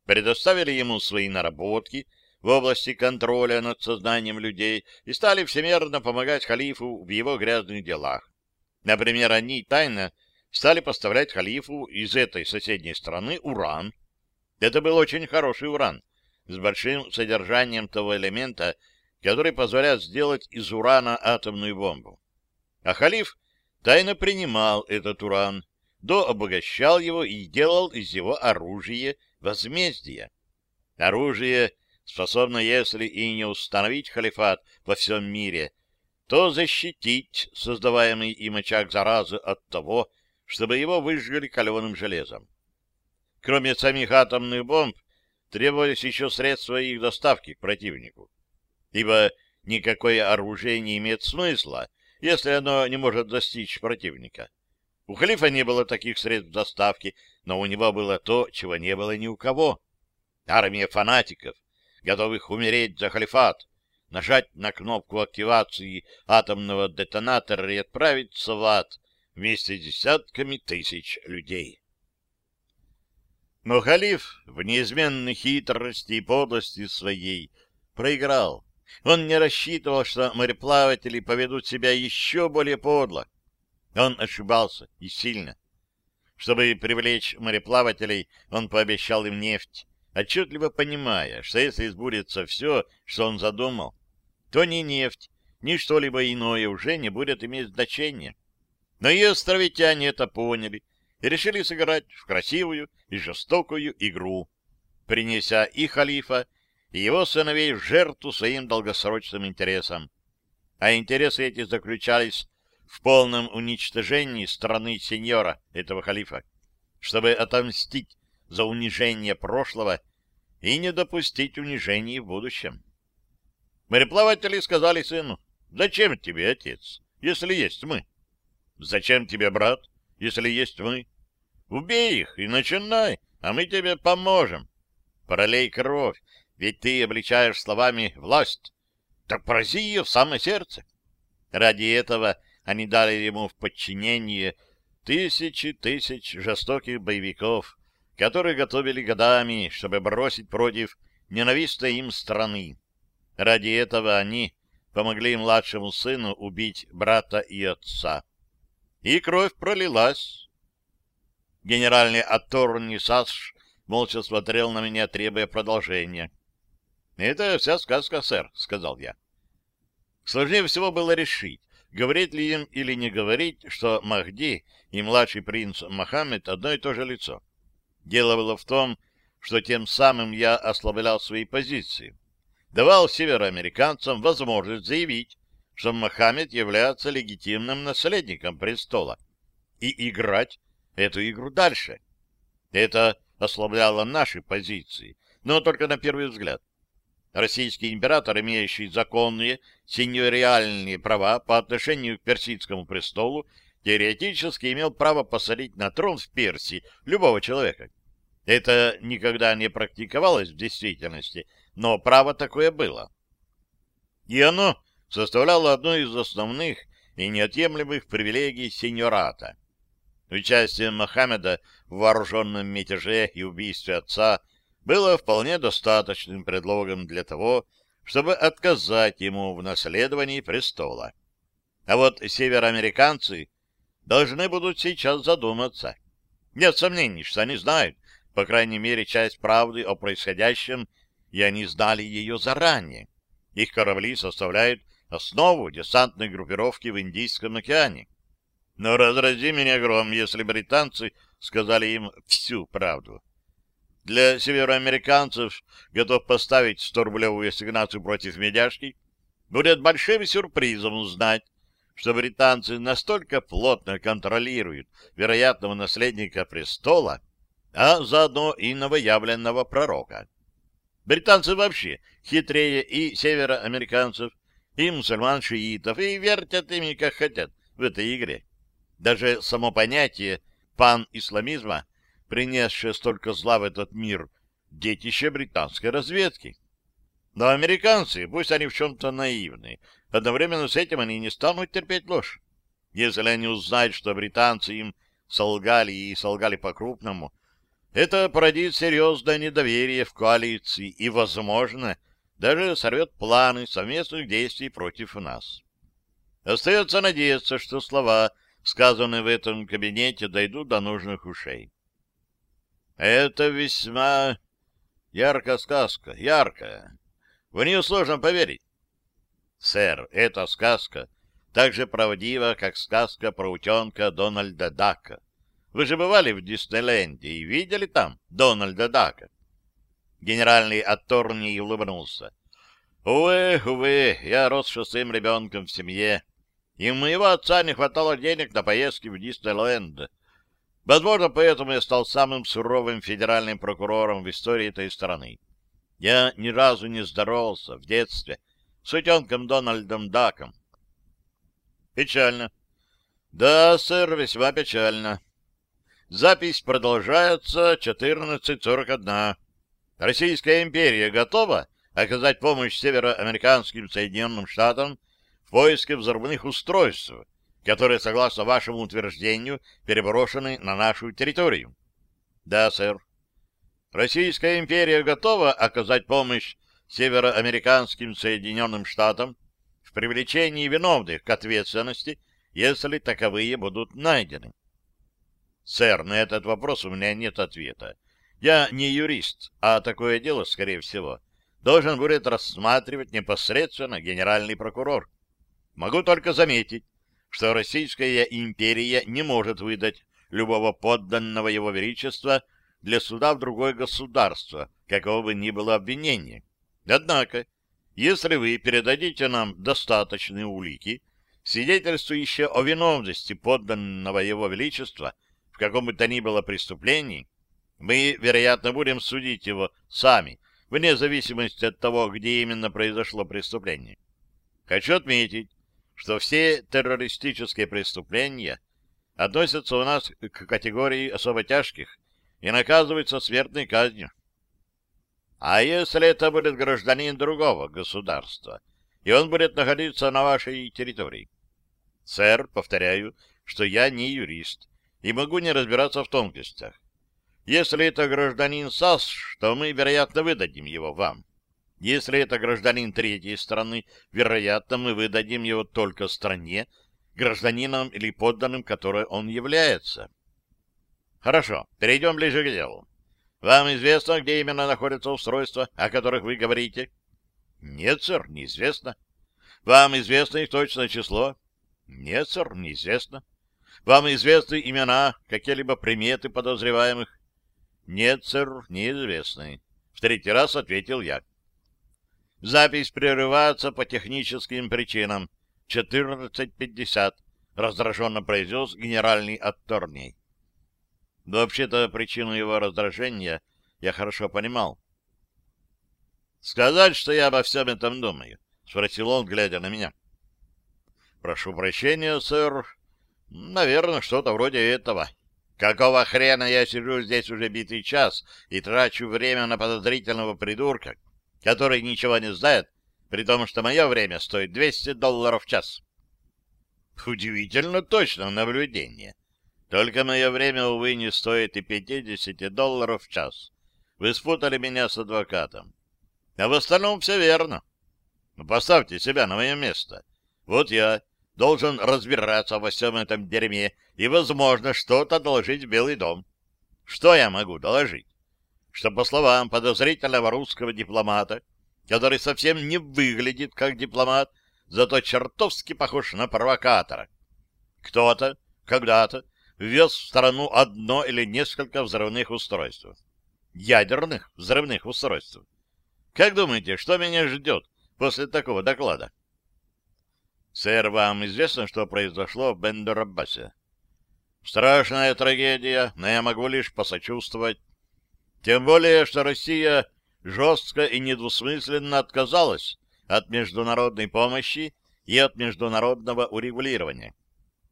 Предоставили ему свои наработки — в области контроля над сознанием людей и стали всемерно помогать халифу в его грязных делах. Например, они тайно стали поставлять халифу из этой соседней страны уран. Это был очень хороший уран, с большим содержанием того элемента, который позволяет сделать из урана атомную бомбу. А халиф тайно принимал этот уран, дообогащал его и делал из его оружие возмездия. Оружие способна, если и не установить халифат во всем мире, то защитить создаваемый им очаг заразы от того, чтобы его выжгли каленым железом. Кроме самих атомных бомб, требовались еще средства их доставки к противнику. Ибо никакое оружие не имеет смысла, если оно не может достичь противника. У халифа не было таких средств доставки, но у него было то, чего не было ни у кого. Армия фанатиков, готовых умереть за халифат, нажать на кнопку активации атомного детонатора и отправиться в ад вместе с десятками тысяч людей. Но халиф в неизменной хитрости и подлости своей проиграл. Он не рассчитывал, что мореплаватели поведут себя еще более подло. Он ошибался и сильно. Чтобы привлечь мореплавателей, он пообещал им нефть, отчетливо понимая, что если сбудется все, что он задумал, то ни нефть, ни что-либо иное уже не будет иметь значения. Но и островитяне это поняли и решили сыграть в красивую и жестокую игру, принеся и халифа, и его сыновей в жертву своим долгосрочным интересам. А интересы эти заключались в полном уничтожении страны сеньора, этого халифа, чтобы отомстить за унижение прошлого и не допустить унижений в будущем. Мореплаватели сказали сыну, «Зачем тебе, отец, если есть мы? Зачем тебе, брат, если есть мы? Убей их и начинай, а мы тебе поможем. Пролей кровь, ведь ты обличаешь словами власть. Так порази ее в самое сердце». Ради этого они дали ему в подчинение тысячи тысяч жестоких боевиков, которые готовили годами, чтобы бросить против ненавистной им страны. Ради этого они помогли младшему сыну убить брата и отца. И кровь пролилась. Генеральный атторни Саш молча смотрел на меня, требуя продолжения. — Это вся сказка, сэр, — сказал я. Сложнее всего было решить, говорить ли им или не говорить, что Махди и младший принц Мохаммед одно и то же лицо. Дело было в том, что тем самым я ослаблял свои позиции, давал североамериканцам возможность заявить, что Мохаммед является легитимным наследником престола, и играть эту игру дальше. Это ослабляло наши позиции, но только на первый взгляд. Российский император, имеющий законные сеньориальные права по отношению к персидскому престолу, теоретически имел право посадить на трон в Персии любого человека. Это никогда не практиковалось в действительности, но право такое было. И оно составляло одну из основных и неотъемлемых привилегий сеньората. Участие Мохаммеда в вооруженном мятеже и убийстве отца было вполне достаточным предлогом для того, чтобы отказать ему в наследовании престола. А вот североамериканцы должны будут сейчас задуматься. Нет сомнений, что они знают, по крайней мере, часть правды о происходящем, и они знали ее заранее. Их корабли составляют основу десантной группировки в Индийском океане. Но разрази меня гром, если британцы сказали им всю правду. Для североамериканцев готов поставить 100-рублевую ассигнацию против медяшки. Будет большим сюрпризом узнать, что британцы настолько плотно контролируют вероятного наследника престола, а заодно и новоявленного пророка. Британцы вообще хитрее и североамериканцев, и мусульман-шиитов, и вертят ими как хотят в этой игре. Даже само понятие пан-исламизма, принесшее столько зла в этот мир, детище британской разведки. Но американцы, пусть они в чем-то наивны, одновременно с этим они не станут терпеть ложь. Если они узнают, что британцы им солгали и солгали по-крупному, это породит серьезное недоверие в коалиции и, возможно, даже сорвет планы совместных действий против нас. Остается надеяться, что слова, сказанные в этом кабинете, дойдут до нужных ушей. Это весьма яркая сказка, яркая. В нее сложно поверить. Сэр, эта сказка так же правдива, как сказка про утенка Дональда Дака. Вы же бывали в Диснейленде и видели там Дональда Дака? Генеральный отторний улыбнулся. Увы, увы, я рос шестым ребенком в семье, и у моего отца не хватало денег на поездки в Диснейленд. Возможно, поэтому я стал самым суровым федеральным прокурором в истории этой страны. Я ни разу не здоровался в детстве с утенком Дональдом Даком. Печально. Да, сэр, весьма печально. Запись продолжается 14.41. Российская империя готова оказать помощь североамериканским Соединенным Штатам в поиске взрывных устройств, которые, согласно вашему утверждению, переброшены на нашу территорию. Да, сэр. Российская империя готова оказать помощь североамериканским Соединенным Штатам в привлечении виновных к ответственности, если таковые будут найдены. Сэр, на этот вопрос у меня нет ответа. Я не юрист, а такое дело, скорее всего, должен будет рассматривать непосредственно генеральный прокурор. Могу только заметить, что Российская империя не может выдать любого подданного его величества для суда в другое государство, какого бы ни было обвинения. Однако, если вы передадите нам достаточные улики, свидетельствующие о виновности подданного его величества, каком бы то ни было преступлении, мы, вероятно, будем судить его сами, вне зависимости от того, где именно произошло преступление. Хочу отметить, что все террористические преступления относятся у нас к категории особо тяжких и наказываются смертной казнью. А если это будет гражданин другого государства, и он будет находиться на вашей территории? Сэр, повторяю, что я не юрист, и могу не разбираться в тонкостях. Если это гражданин САС, то мы, вероятно, выдадим его вам. Если это гражданин третьей страны, вероятно, мы выдадим его только стране, гражданином или подданным, которой он является. Хорошо, перейдем ближе к делу. Вам известно, где именно находятся устройства, о которых вы говорите? Нет, сэр, неизвестно. Вам известно их точное число? Нет, сэр, неизвестно. Вам известны имена, какие-либо приметы подозреваемых? Нет, сэр, неизвестны. В третий раз ответил я. Запись прерывается по техническим причинам. 14.50, раздраженно произнес генеральный атторней. Вообще-то причину его раздражения я хорошо понимал. «Сказать, что я обо всем этом думаю?» — спросил он, глядя на меня. «Прошу прощения, сэр, Наверное, что-то вроде этого. Какого хрена я сижу здесь уже битый час и трачу время на подозрительного придурка, который ничего не знает, при том, что мое время стоит 200 долларов в час? Удивительно точно наблюдение. Только мое время, увы, не стоит и 50 долларов в час. Вы спутали меня с адвокатом. А в остальном все верно. Ну, поставьте себя на мое место. Вот я должен разбираться во всем этом дерьме и, возможно, что-то доложить в Белый дом. Что я могу доложить? Что, по словам подозрительного русского дипломата, который совсем не выглядит как дипломат, зато чертовски похож на провокатора. Кто-то, когда-то, ввез в страну одно или несколько взрывных устройств. Ядерных взрывных устройств. Как думаете, что меня ждет после такого доклада? Сэр, вам известно, что произошло в Бендерабасе? Страшная трагедия, но я могу лишь посочувствовать. Тем более, что Россия жестко и недвусмысленно отказалась от международной помощи и от международного урегулирования.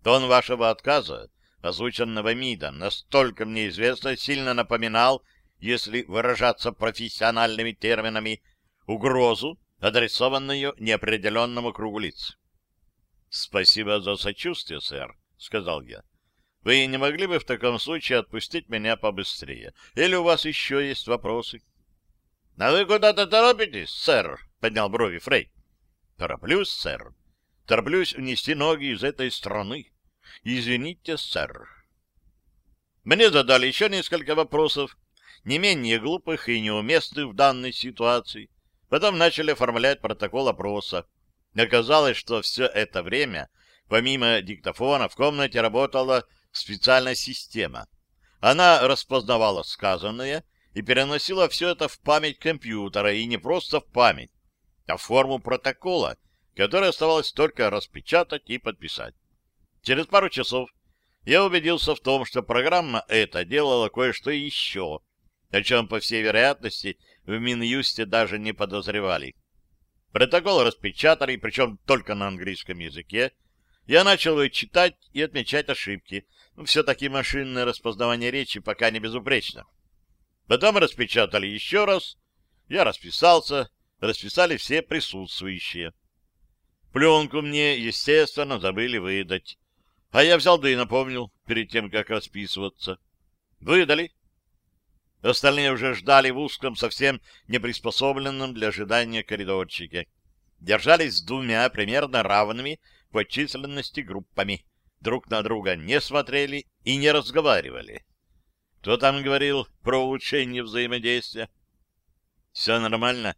Тон вашего отказа, озвученного МИДа, настолько мне известно, сильно напоминал, если выражаться профессиональными терминами, угрозу, адресованную неопределенному кругу лиц. — Спасибо за сочувствие, сэр, — сказал я. — Вы не могли бы в таком случае отпустить меня побыстрее? Или у вас еще есть вопросы? — А вы куда-то торопитесь, сэр? — поднял брови Фрей. — Тороплюсь, сэр. Тороплюсь унести ноги из этой страны. Извините, сэр. Мне задали еще несколько вопросов, не менее глупых и неуместных в данной ситуации. Потом начали оформлять протокол опроса. Оказалось, что все это время, помимо диктофона, в комнате работала специальная система. Она распознавала сказанное и переносила все это в память компьютера, и не просто в память, а в форму протокола, который оставалось только распечатать и подписать. Через пару часов я убедился в том, что программа эта делала кое-что еще, о чем, по всей вероятности, в Минюсте даже не подозревали. Протокол распечатали, причем только на английском языке. Я начал его читать и отмечать ошибки. Ну, все-таки машинное распознавание речи пока не безупречно. Потом распечатали еще раз. Я расписался, расписали все присутствующие. Пленку мне, естественно, забыли выдать. А я взял да и напомнил перед тем, как расписываться. Выдали. Остальные уже ждали в узком, совсем не приспособленном для ожидания коридорчике. Держались двумя примерно равными по численности группами. Друг на друга не смотрели и не разговаривали. Кто там говорил про улучшение взаимодействия? — Все нормально?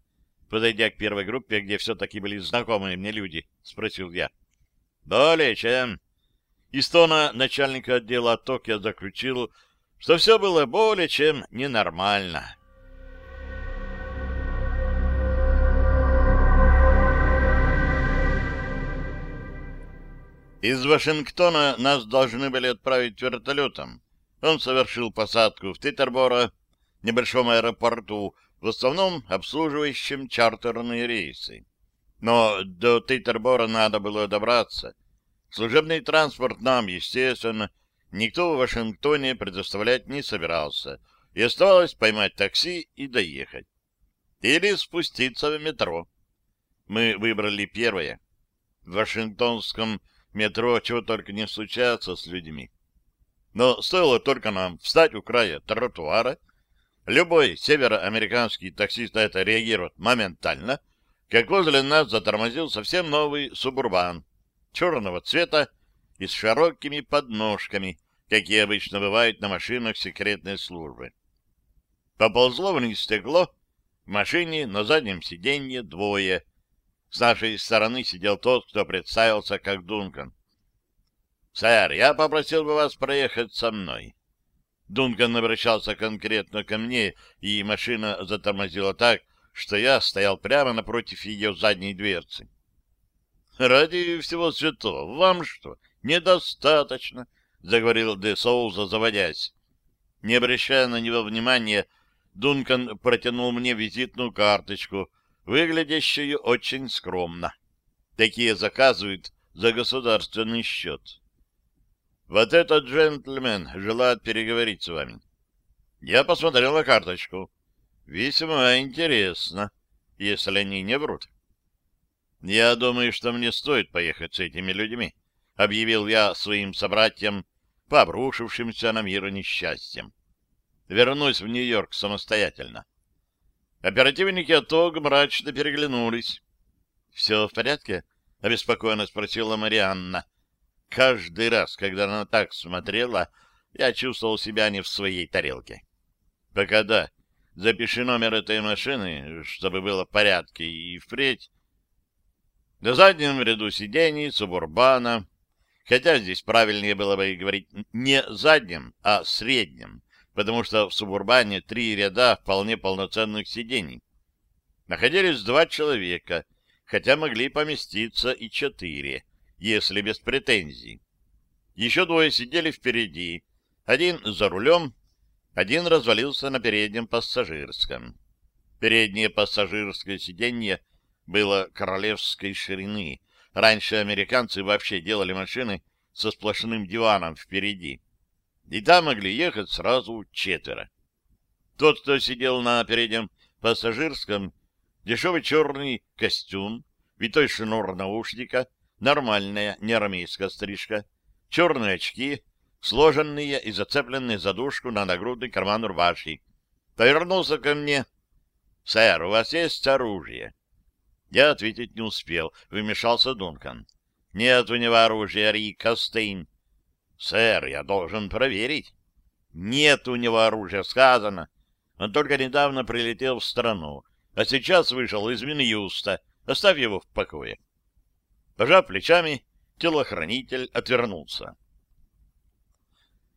Подойдя к первой группе, где все-таки были знакомые мне люди, спросил я. — Более чем. Из тона начальника отдела ТОК я заключил, что все было более чем ненормально. Из Вашингтона нас должны были отправить вертолетом. Он совершил посадку в Титерборо, небольшом аэропорту, в основном обслуживающем чартерные рейсы. Но до Титербора надо было добраться. Служебный транспорт нам, естественно, никто в Вашингтоне предоставлять не собирался, и оставалось поймать такси и доехать. Или спуститься в метро. Мы выбрали первое. В Вашингтонском метро чего только не случается с людьми. Но стоило только нам встать у края тротуара, любой североамериканский таксист на это реагирует моментально, как возле нас затормозил совсем новый субурбан черного цвета и с широкими подножками, какие обычно бывают на машинах секретной службы. Поползло вниз стекло, в машине на заднем сиденье двое. С нашей стороны сидел тот, кто представился как Дункан. «Сэр, я попросил бы вас проехать со мной». Дункан обращался конкретно ко мне, и машина затормозила так, что я стоял прямо напротив ее задней дверцы. «Ради всего святого, вам что, недостаточно?» — заговорил де Соуза, заводясь. Не обращая на него внимания, Дункан протянул мне визитную карточку, выглядящую очень скромно. Такие заказывают за государственный счет. Вот этот джентльмен желает переговорить с вами. Я посмотрел на карточку. Весьма интересно, если они не врут. Я думаю, что мне стоит поехать с этими людьми, объявил я своим собратьям по обрушившимся на мир несчастьям. Вернусь в Нью-Йорк самостоятельно. Оперативники ОТОГ мрачно переглянулись. — Все в порядке? — обеспокоенно спросила Марианна. Каждый раз, когда она так смотрела, я чувствовал себя не в своей тарелке. — Пока да. Запиши номер этой машины, чтобы было в порядке, и впредь... На заднем ряду сидений Субурбана, хотя здесь правильнее было бы говорить не заднем, а среднем, потому что в Субурбане три ряда вполне полноценных сидений. Находились два человека — хотя могли поместиться и четыре, если без претензий. Еще двое сидели впереди, один за рулем, один развалился на переднем пассажирском. Переднее пассажирское сиденье было королевской ширины. Раньше американцы вообще делали машины со сплошным диваном впереди. И там могли ехать сразу четверо. Тот, кто сидел на переднем пассажирском, дешевый черный костюм, витой шнур наушника, нормальная неармейская стрижка, черные очки, сложенные и зацепленные задушку на нагрудный карман рубашки. Повернулся ко мне. — Сэр, у вас есть оружие? Я ответить не успел. Вмешался Дункан. — Нет у него оружия, Рик Костейн. — Сэр, я должен проверить. — Нет у него оружия, сказано. Он только недавно прилетел в страну а сейчас вышел из Минюста. Оставь его в покое. Пожав плечами, телохранитель отвернулся.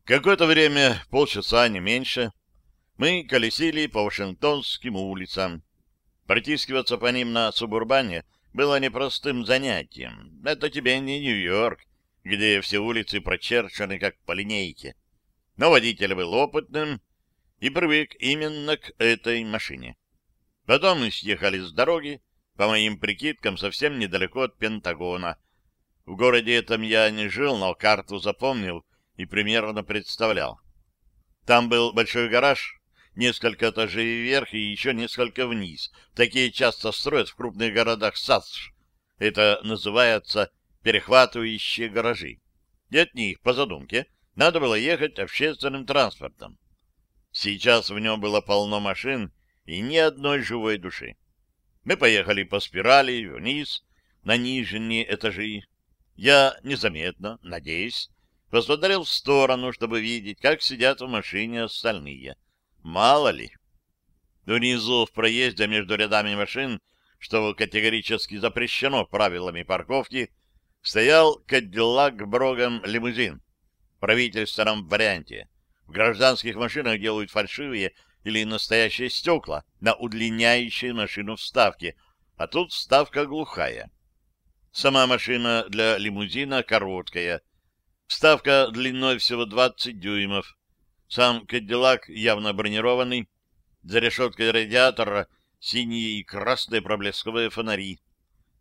Какое-то время, полчаса, не меньше, мы колесили по Вашингтонским улицам. Протискиваться по ним на субурбане было непростым занятием. Это тебе не Нью-Йорк, где все улицы прочерчены как по линейке. Но водитель был опытным и привык именно к этой машине. Потом мы съехали с дороги, по моим прикидкам, совсем недалеко от Пентагона. В городе этом я не жил, но карту запомнил и примерно представлял. Там был большой гараж, несколько этажей вверх и еще несколько вниз. Такие часто строят в крупных городах САСШ. Это называется перехватывающие гаражи. И от них, по задумке, надо было ехать общественным транспортом. Сейчас в нем было полно машин, и ни одной живой души. Мы поехали по спирали вниз, на нижние этажи. Я незаметно, надеюсь, посмотрел в сторону, чтобы видеть, как сидят в машине остальные. Мало ли. Внизу в проезде между рядами машин, что категорически запрещено правилами парковки, стоял Кадиллак Броган лимузин в правительственном варианте. В гражданских машинах делают фальшивые или настоящие стекла на удлиняющей машину вставки, а тут вставка глухая. Сама машина для лимузина короткая. Вставка длиной всего 20 дюймов. Сам Кадиллак явно бронированный. За решеткой радиатора синие и красные проблесковые фонари.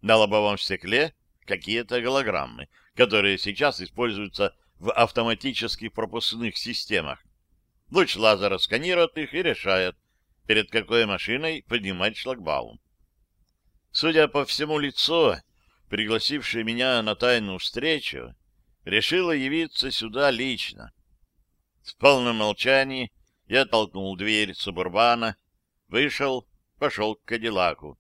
На лобовом стекле какие-то голограммы, которые сейчас используются в автоматических пропускных системах. Луч лазера сканирует их и решает, перед какой машиной поднимать шлагбаум. Судя по всему, лицо, пригласившее меня на тайную встречу, решило явиться сюда лично. В полном молчании я толкнул дверь субурбана, вышел, пошел к Кадиллаку.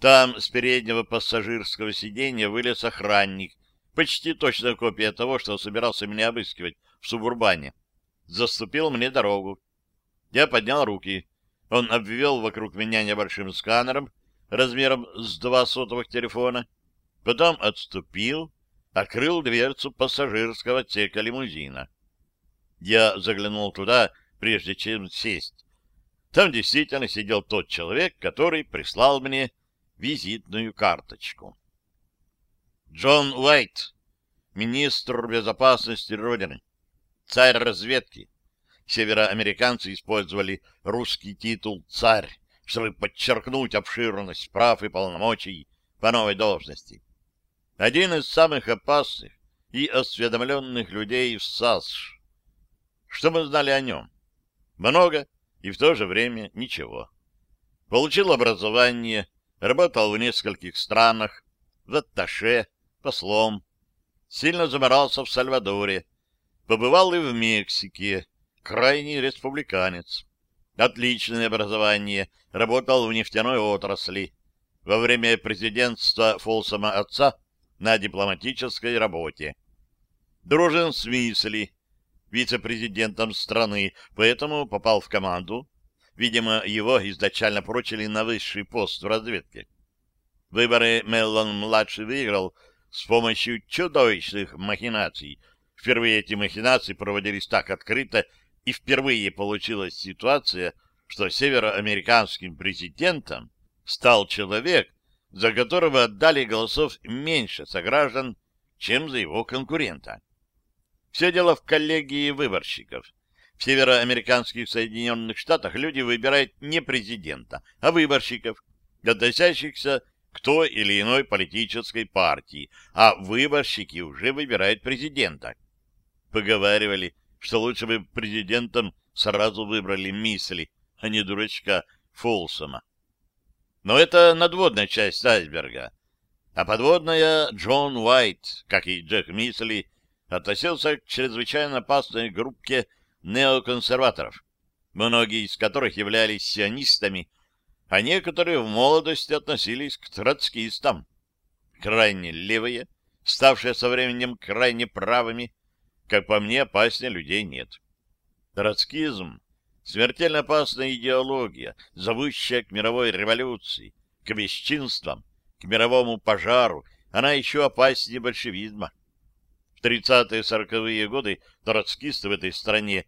Там с переднего пассажирского сиденья вылез охранник, почти точная копия того, что собирался меня обыскивать в субурбане заступил мне дорогу. Я поднял руки. Он обвел вокруг меня небольшим сканером размером с два сотовых телефона, потом отступил, открыл дверцу пассажирского отсека лимузина. Я заглянул туда, прежде чем сесть. Там действительно сидел тот человек, который прислал мне визитную карточку. Джон Уайт, министр безопасности Родины царь разведки. Североамериканцы использовали русский титул «царь», чтобы подчеркнуть обширность прав и полномочий по новой должности. Один из самых опасных и осведомленных людей в САСШ. Что мы знали о нем? Много и в то же время ничего. Получил образование, работал в нескольких странах, в атташе, послом, сильно заморался в Сальвадоре, побывал и в Мексике, крайний республиканец. Отличное образование, работал в нефтяной отрасли. Во время президентства Фолсома отца на дипломатической работе. Дружен с Мисли, вице-президентом страны, поэтому попал в команду. Видимо, его изначально прочили на высший пост в разведке. Выборы Меллон-младший выиграл с помощью чудовищных махинаций. Впервые эти махинации проводились так открыто, и впервые получилась ситуация, что североамериканским президентом стал человек, за которого отдали голосов меньше сограждан, чем за его конкурента. Все дело в коллегии выборщиков. В североамериканских Соединенных Штатах люди выбирают не президента, а выборщиков, относящихся к той или иной политической партии, а выборщики уже выбирают президента. Поговаривали, что лучше бы президентом сразу выбрали Мисли, а не дурачка Фолсома. Но это надводная часть айсберга. А подводная Джон Уайт, как и Джек Мисли, относился к чрезвычайно опасной группе неоконсерваторов, многие из которых являлись сионистами, а некоторые в молодости относились к троцкистам. Крайне левые, ставшие со временем крайне правыми, как по мне, опаснее людей нет. Троцкизм — смертельно опасная идеология, зовущая к мировой революции, к бесчинствам, к мировому пожару, она еще опаснее большевизма. В 30-40-е годы троцкисты в этой стране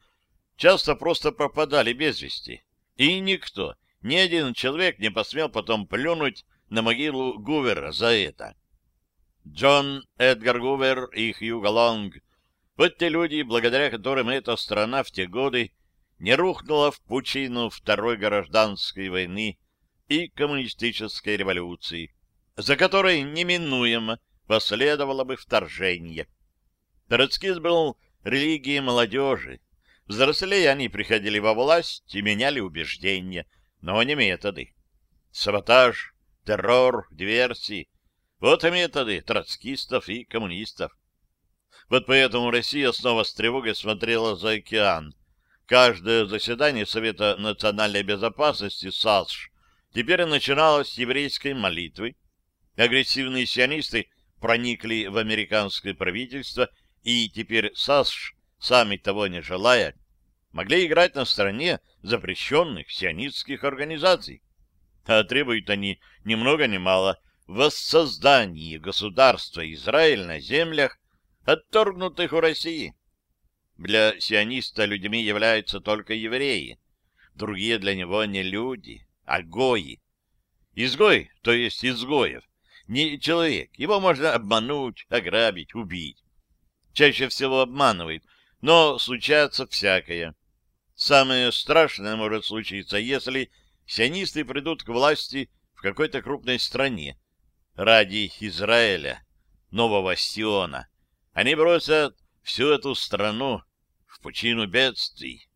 часто просто пропадали без вести, и никто, ни один человек не посмел потом плюнуть на могилу Гувера за это. Джон Эдгар Гувер и Хьюго Лонг — вот те люди, благодаря которым эта страна в те годы не рухнула в пучину Второй гражданской войны и коммунистической революции, за которой неминуемо последовало бы вторжение. Троцкизм был религией молодежи. Взрослее они приходили во власть и меняли убеждения, но не методы. Саботаж, террор, диверсии — вот и методы троцкистов и коммунистов. Вот поэтому Россия снова с тревогой смотрела за океан. Каждое заседание Совета национальной безопасности САСШ теперь начиналось с еврейской молитвы. Агрессивные сионисты проникли в американское правительство, и теперь САСШ, сами того не желая, могли играть на стороне запрещенных сионистских организаций. А требуют они ни много ни мало воссоздание государства Израиль на землях, отторгнутых у России. Для сиониста людьми являются только евреи. Другие для него не люди, а гои. Изгой, то есть изгоев, не человек. Его можно обмануть, ограбить, убить. Чаще всего обманывают, но случается всякое. Самое страшное может случиться, если сионисты придут к власти в какой-то крупной стране. Ради Израиля, нового Сиона, они бросят всю эту страну в пучину бедствий.